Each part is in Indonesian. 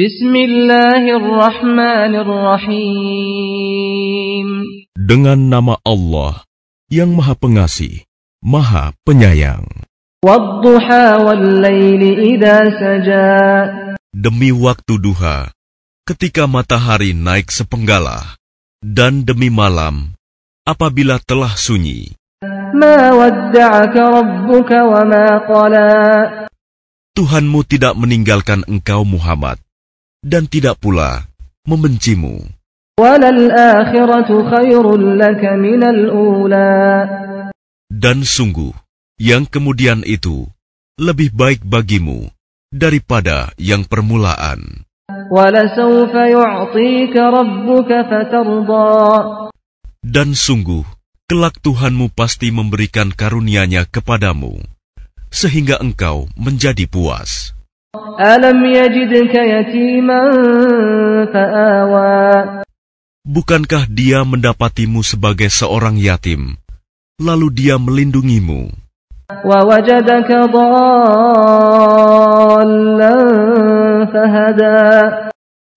Bismillahirrahmanirrahim. Dengan nama Allah yang Maha Pengasih, Maha Penyayang. Demi waktu duha, ketika matahari naik sepenggalah, dan demi malam, apabila telah sunyi. Tuhanmu tidak meninggalkan engkau Muhammad, dan tidak pula membencimu. Dan sungguh, yang kemudian itu lebih baik bagimu daripada yang permulaan. Dan sungguh, kelak Tuhanmu pasti memberikan karunia-Nya kepadamu, sehingga engkau menjadi puas. Alam yajidka yatiman fa'awa. Bukankah dia mendapatimu sebagai seorang yatim, lalu dia melindungimu?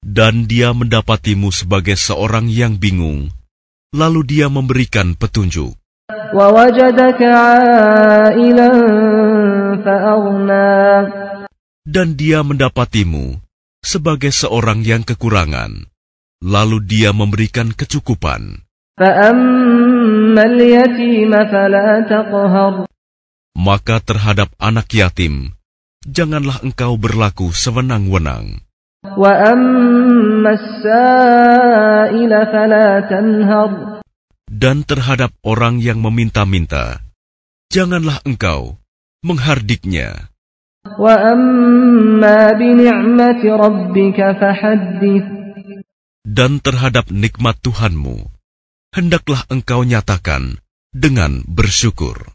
Dan dia mendapatimu sebagai seorang yang bingung, lalu dia memberikan petunjuk. Dan dia mendapatimu sebagai seorang yang kekurangan, lalu dia memberikan kecukupan. Maka terhadap anak yatim, janganlah engkau berlaku sewenang-wenang. Dan terhadap orang yang meminta-minta, janganlah engkau menghardiknya. Dan terhadap nikmat Tuhanmu, hendaklah engkau nyatakan dengan bersyukur.